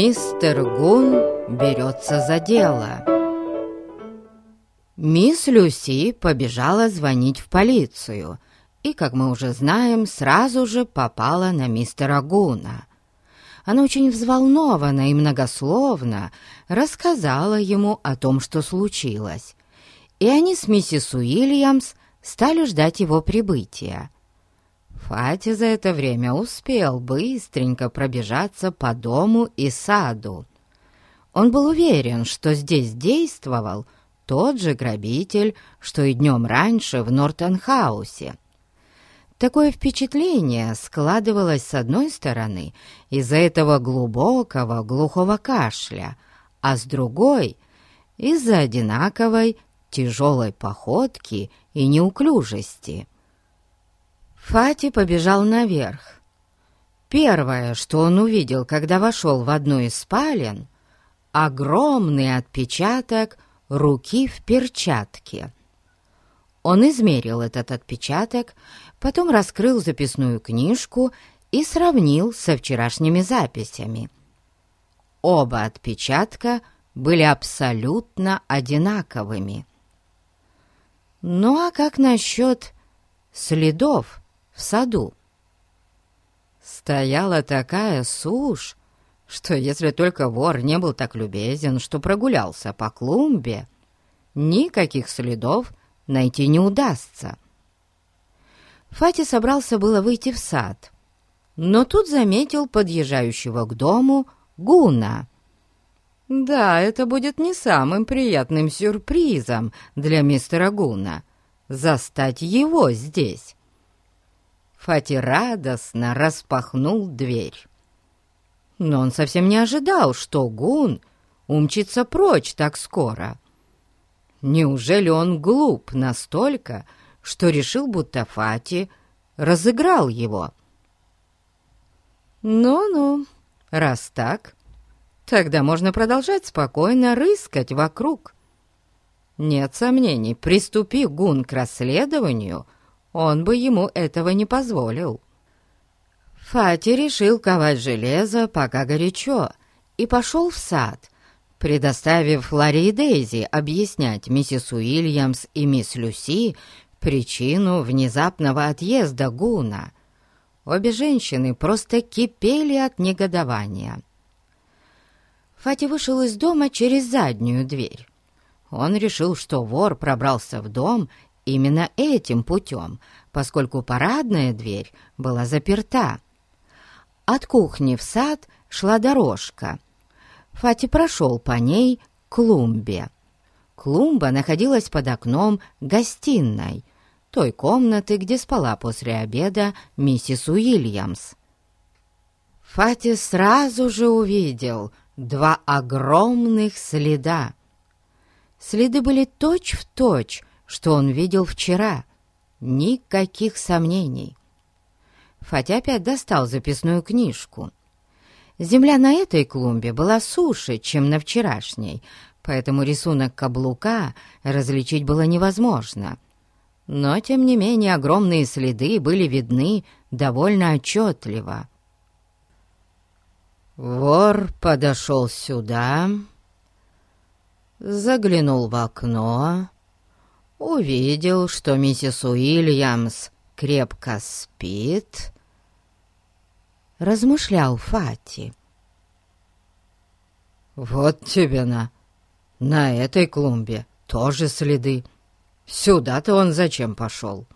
Мистер Гун берется за дело. Мисс Люси побежала звонить в полицию и, как мы уже знаем, сразу же попала на мистера Гуна. Она очень взволнованно и многословно рассказала ему о том, что случилось, и они с миссис Уильямс стали ждать его прибытия. Фати за это время успел быстренько пробежаться по дому и саду. Он был уверен, что здесь действовал тот же грабитель, что и днем раньше в Нортенхаусе. Такое впечатление складывалось с одной стороны из-за этого глубокого глухого кашля, а с другой — из-за одинаковой тяжелой походки и неуклюжести — Фати побежал наверх. Первое, что он увидел, когда вошел в одну из спален, огромный отпечаток руки в перчатке. Он измерил этот отпечаток, потом раскрыл записную книжку и сравнил со вчерашними записями. Оба отпечатка были абсолютно одинаковыми. Ну а как насчет следов в саду. Стояла такая сушь, что если только вор не был так любезен, что прогулялся по клумбе, никаких следов найти не удастся. Фати собрался было выйти в сад, но тут заметил подъезжающего к дому Гуна. Да, это будет не самым приятным сюрпризом для мистера Гуна — застать его здесь. Фати радостно распахнул дверь. Но он совсем не ожидал, что Гун умчится прочь так скоро. Неужели он глуп настолько, что решил, будто Фати разыграл его? Ну-ну, раз так, тогда можно продолжать спокойно рыскать вокруг. Нет сомнений, приступи Гун к расследованию — он бы ему этого не позволил. Фати решил ковать железо, пока горячо, и пошел в сад, предоставив Ларри и Дейзи объяснять миссис Уильямс и мисс Люси причину внезапного отъезда Гуна. Обе женщины просто кипели от негодования. Фати вышел из дома через заднюю дверь. Он решил, что вор пробрался в дом именно этим путем, поскольку парадная дверь была заперта. От кухни в сад шла дорожка. Фати прошел по ней к клумбе. Клумба находилась под окном гостиной, той комнаты, где спала после обеда миссис Уильямс. Фати сразу же увидел два огромных следа. Следы были точь-в-точь, точь, что он видел вчера. Никаких сомнений. Фатя опять достал записную книжку. Земля на этой клумбе была суше, чем на вчерашней, поэтому рисунок каблука различить было невозможно. Но, тем не менее, огромные следы были видны довольно отчетливо. Вор подошел сюда, заглянул в окно увидел, что миссис Уильямс крепко спит, размышлял Фати. «Вот тебе на! На этой клумбе тоже следы. Сюда-то он зачем пошел?»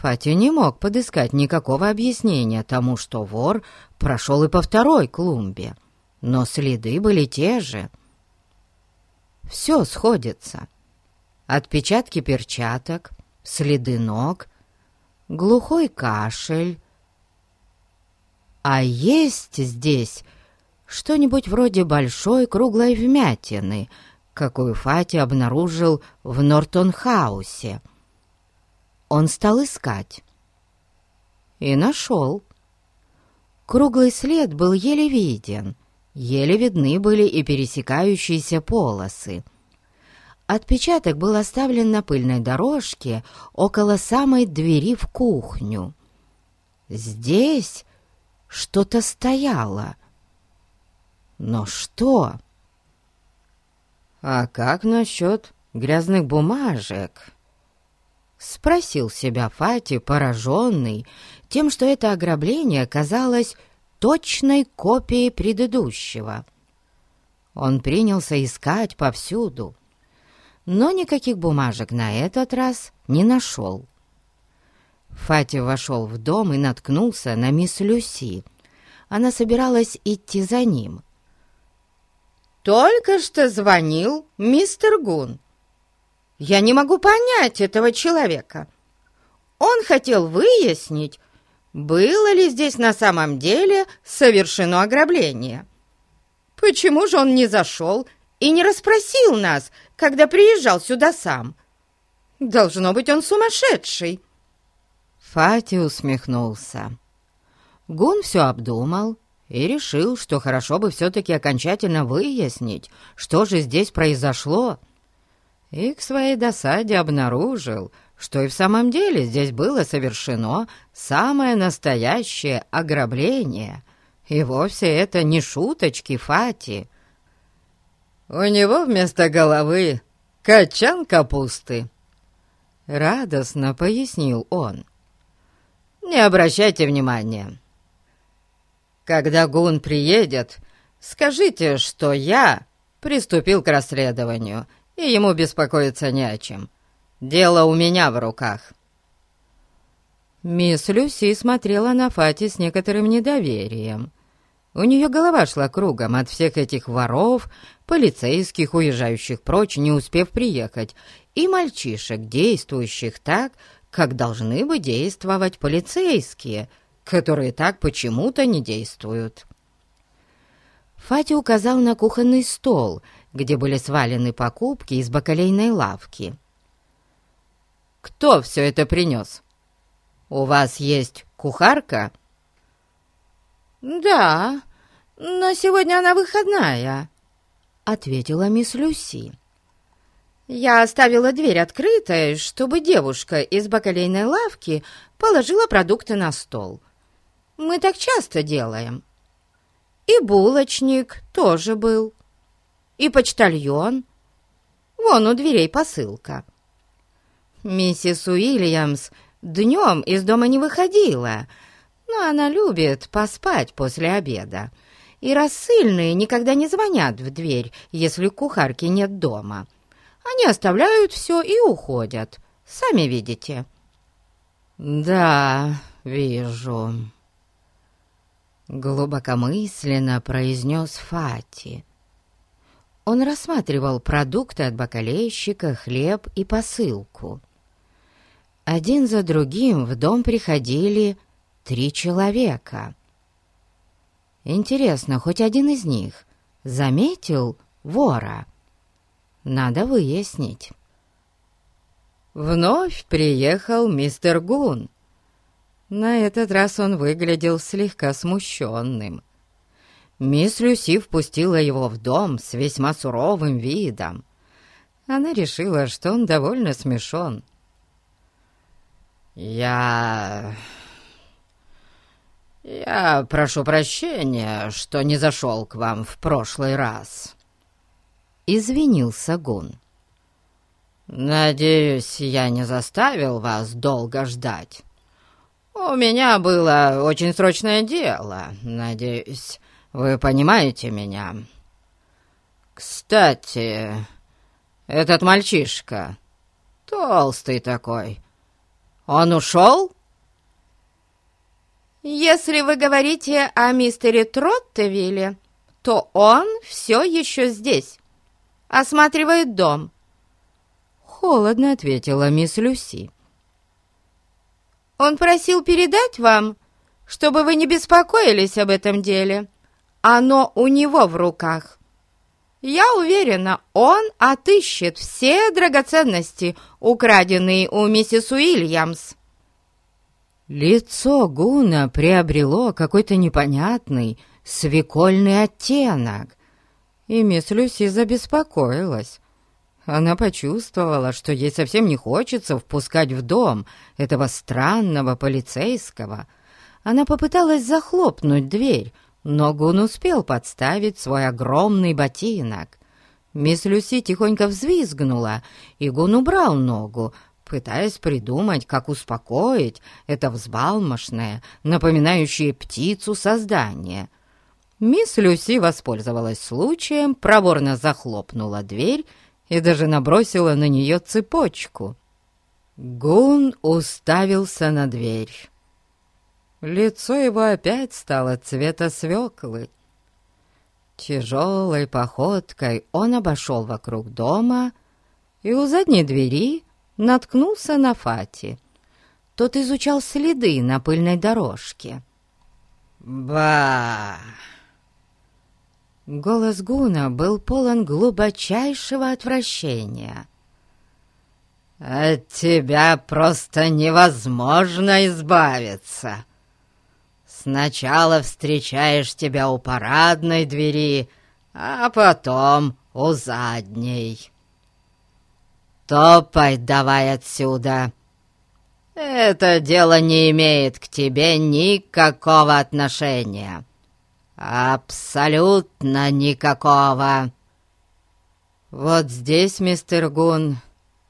Фати не мог подыскать никакого объяснения тому, что вор прошел и по второй клумбе, но следы были те же. Все сходится отпечатки перчаток, следы ног, глухой кашель. А есть здесь что-нибудь вроде большой круглой вмятины, какую Фати обнаружил в Нортонхаусе. Он стал искать. И нашел. Круглый след был еле виден, еле видны были и пересекающиеся полосы — Отпечаток был оставлен на пыльной дорожке около самой двери в кухню. Здесь что-то стояло. Но что? А как насчет грязных бумажек?» Спросил себя Фати, пораженный тем, что это ограбление казалось точной копией предыдущего. Он принялся искать повсюду, но никаких бумажек на этот раз не нашел. Фати вошел в дом и наткнулся на мисс Люси. Она собиралась идти за ним. «Только что звонил мистер Гун. Я не могу понять этого человека. Он хотел выяснить, было ли здесь на самом деле совершено ограбление. Почему же он не зашел и не расспросил нас, когда приезжал сюда сам? Должно быть, он сумасшедший!» Фати усмехнулся. Гун все обдумал и решил, что хорошо бы все-таки окончательно выяснить, что же здесь произошло. И к своей досаде обнаружил, что и в самом деле здесь было совершено самое настоящее ограбление. И вовсе это не шуточки Фати. У него вместо головы качан капусты. Радостно пояснил он. Не обращайте внимания. Когда Гун приедет, скажите, что я приступил к расследованию, и ему беспокоиться не о чем. Дело у меня в руках». Мисс Люси смотрела на Фати с некоторым недоверием. У нее голова шла кругом от всех этих воров, полицейских, уезжающих прочь, не успев приехать, и мальчишек, действующих так, как должны бы действовать полицейские, которые так почему-то не действуют. Фати указал на кухонный стол, где были свалены покупки из бакалейной лавки. Кто все это принес? У вас есть кухарка?» «Да, но сегодня она выходная», — ответила мисс Люси. «Я оставила дверь открытой, чтобы девушка из бакалейной лавки положила продукты на стол. Мы так часто делаем. И булочник тоже был, и почтальон. Вон у дверей посылка». Миссис Уильямс днем из дома не выходила, но она любит поспать после обеда. И рассыльные никогда не звонят в дверь, если кухарки нет дома. Они оставляют все и уходят, сами видите». «Да, вижу», — глубокомысленно произнес Фати. Он рассматривал продукты от бакалейщика, хлеб и посылку. Один за другим в дом приходили три человека. Интересно, хоть один из них заметил вора? Надо выяснить. Вновь приехал мистер Гун. На этот раз он выглядел слегка смущенным. Мисс Люси впустила его в дом с весьма суровым видом. Она решила, что он довольно смешон. «Я... я прошу прощения, что не зашел к вам в прошлый раз», — извинился Гун. «Надеюсь, я не заставил вас долго ждать. У меня было очень срочное дело, надеюсь, вы понимаете меня. Кстати, этот мальчишка, толстый такой, он ушел?» «Если вы говорите о мистере Троттевилле, то он все еще здесь, осматривает дом». Холодно ответила мисс Люси. «Он просил передать вам, чтобы вы не беспокоились об этом деле. Оно у него в руках». Я уверена, он отыщет все драгоценности, украденные у миссис Уильямс». Лицо Гуна приобрело какой-то непонятный свекольный оттенок, и мисс Люси забеспокоилась. Она почувствовала, что ей совсем не хочется впускать в дом этого странного полицейского. Она попыталась захлопнуть дверь, но Гун успел подставить свой огромный ботинок. Мисс Люси тихонько взвизгнула, и Гун убрал ногу, пытаясь придумать, как успокоить это взбалмошное, напоминающее птицу создание. Мисс Люси воспользовалась случаем, проворно захлопнула дверь и даже набросила на нее цепочку. Гун уставился на дверь. Лицо его опять стало цвета свеклы. Тяжелой походкой он обошел вокруг дома и у задней двери наткнулся на Фати. Тот изучал следы на пыльной дорожке. «Ба!» Голос Гуна был полон глубочайшего отвращения. «От тебя просто невозможно избавиться. Сначала встречаешь тебя у парадной двери, а потом у задней. Топай давай отсюда. Это дело не имеет к тебе никакого отношения. Абсолютно никакого. Вот здесь, мистер Гун,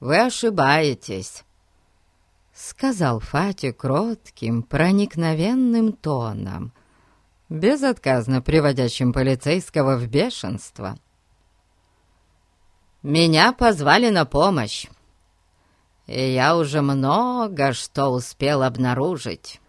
вы ошибаетесь сказал Фати кротким, проникновенным тоном, безотказно приводящим полицейского в бешенство. «Меня позвали на помощь, и я уже много что успел обнаружить».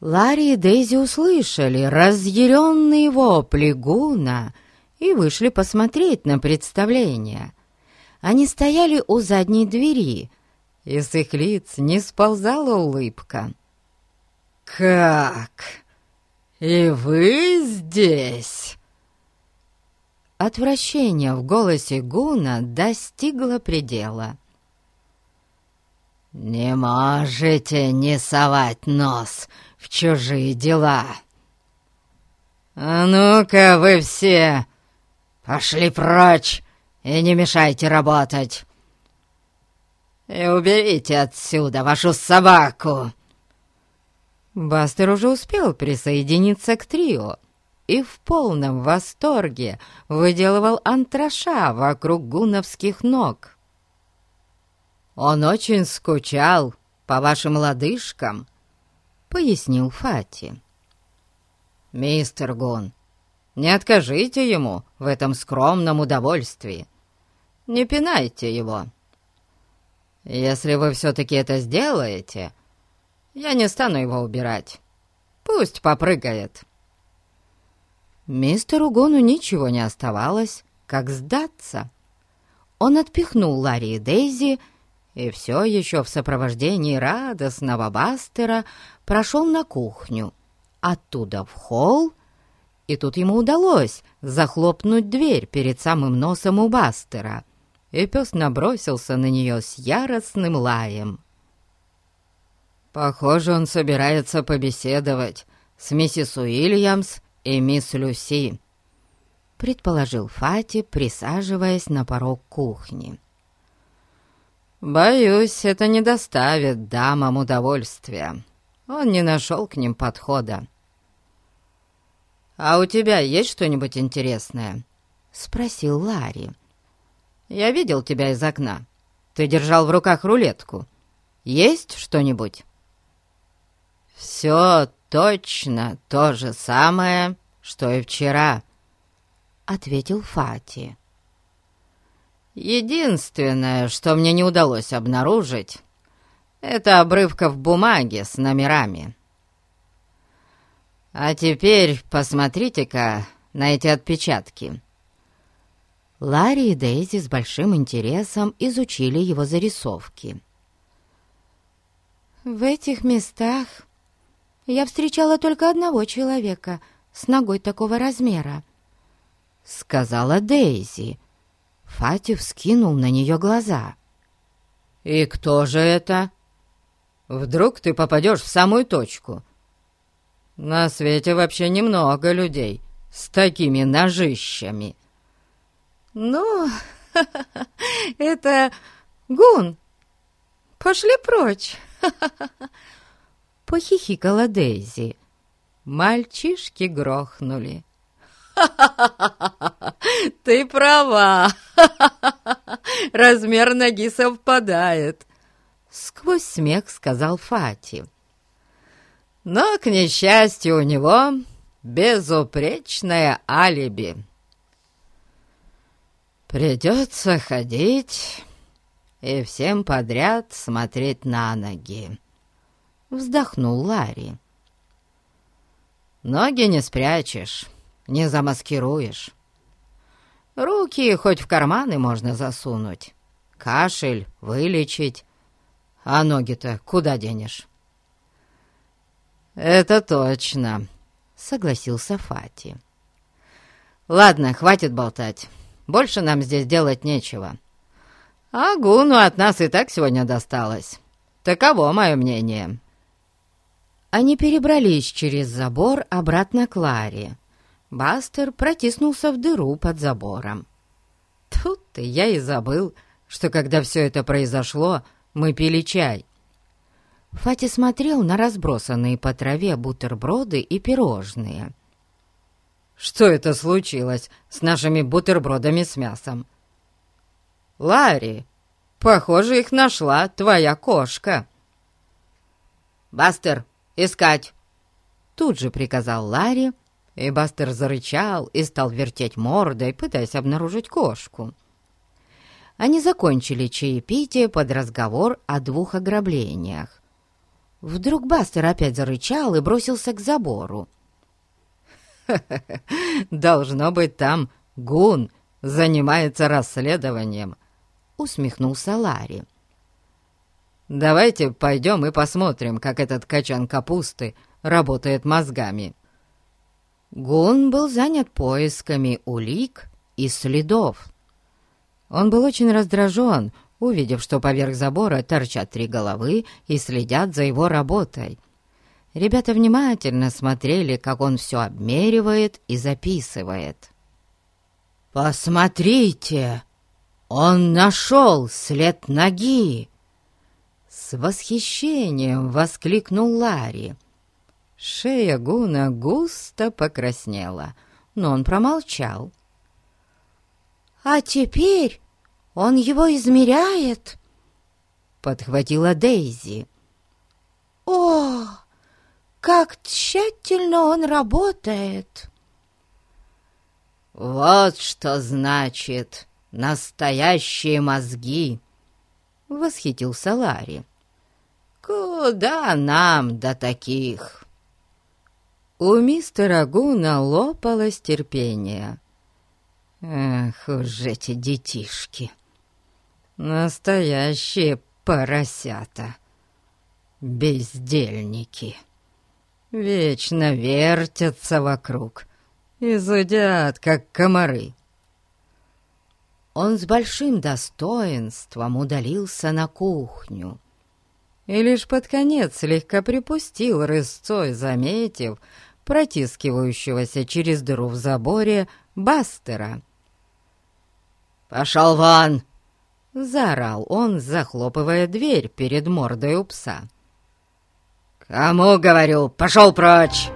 Ларри и Дейзи услышали разъяренные вопли Гуна и вышли посмотреть на представление. Они стояли у задней двери, и с их лиц не сползала улыбка. «Как? И вы здесь?» Отвращение в голосе Гуна достигло предела. «Не можете не совать нос в чужие дела!» «А ну-ка вы все пошли прочь и не мешайте работать!» и уберите отсюда вашу собаку!» Бастер уже успел присоединиться к трио и в полном восторге выделывал антраша вокруг гуновских ног. «Он очень скучал по вашим лодыжкам», — пояснил Фати. «Мистер Гун, не откажите ему в этом скромном удовольствии. Не пинайте его». Если вы все-таки это сделаете, я не стану его убирать. Пусть попрыгает». Мистеру Гону ничего не оставалось, как сдаться. Он отпихнул Ларри и Дейзи и все еще в сопровождении радостного Бастера прошел на кухню, оттуда в холл, и тут ему удалось захлопнуть дверь перед самым носом у Бастера — и пес набросился на нее с яростным лаем. Похоже, он собирается побеседовать с миссис Уильямс и мисс Люси, предположил Фати, присаживаясь на порог кухни. «Боюсь, это не доставит дамам удовольствия. Он не нашел к ним подхода». «А у тебя есть что-нибудь интересное?» — спросил Ларри. Я видел тебя из окна. Ты держал в руках рулетку. Есть что-нибудь?» «Все точно то же самое, что и вчера», — ответил Фати. «Единственное, что мне не удалось обнаружить, это обрывка в бумаге с номерами. А теперь посмотрите-ка на эти отпечатки». Ларри и Дейзи с большим интересом изучили его зарисовки. «В этих местах я встречала только одного человека с ногой такого размера», — сказала Дейзи. Фати вскинул на нее глаза. «И кто же это? Вдруг ты попадешь в самую точку? На свете вообще немного людей с такими ножищами». «Ну, это Гун! Пошли прочь!» Похихикала Дейзи. мальчишки грохнули. Ты права! Размер ноги совпадает!» Сквозь смех сказал Фати. Но, к несчастью, у него безупречное алиби. Придется ходить и всем подряд смотреть на ноги. Вздохнул Ларри. Ноги не спрячешь, не замаскируешь. Руки хоть в карманы можно засунуть, кашель вылечить, а ноги-то куда денешь? «Это точно», — согласился Фати. «Ладно, хватит болтать. Больше нам здесь делать нечего. А Гуну от нас и так сегодня досталось. Таково мое мнение». Они перебрались через забор обратно к Ларе. Бастер протиснулся в дыру под забором. Тут-то я и забыл, что когда все это произошло, мы пили чай. Фати смотрел на разбросанные по траве бутерброды и пирожные. «Что это случилось с нашими бутербродами с мясом?» «Ларри, похоже, их нашла твоя кошка». «Бастер, искать!» Тут же приказал Ларри, и Бастер зарычал и стал вертеть мордой, пытаясь обнаружить кошку. Они закончили чаепитие под разговор о двух ограблениях. Вдруг Бастер опять зарычал и бросился к забору. «Должно быть, там Гун занимается расследованием», — усмехнулся Ларри. «Давайте пойдем и посмотрим, как этот качан капусты работает мозгами». Гун был занят поисками улик и следов. Он был очень раздражен, увидев, что поверх забора торчат три головы и следят за его работой. Ребята внимательно смотрели, как он все обмеривает и записывает. «Посмотрите! Он нашел след ноги!» С восхищением воскликнул Ларри. Шея Гуна густо покраснела, но он промолчал. «А теперь он его измеряет?» Подхватила Дейзи. «О, как тщательно он работает!» «Вот что значит настоящие мозги!» — восхитился Ларри. «Куда нам до таких?» У мистера Гуна лопалось терпение. «Эх уж эти детишки! Настоящие поросята! Бездельники! Вечно вертятся вокруг и зудят, как комары!» Он с большим достоинством удалился на кухню и лишь под конец слегка припустил рысцой, заметив, протискивающегося через дыру в заборе Бастера. «Пошел вон!» — заорал он, захлопывая дверь перед мордой у пса. «Кому, говорю, пошел прочь!»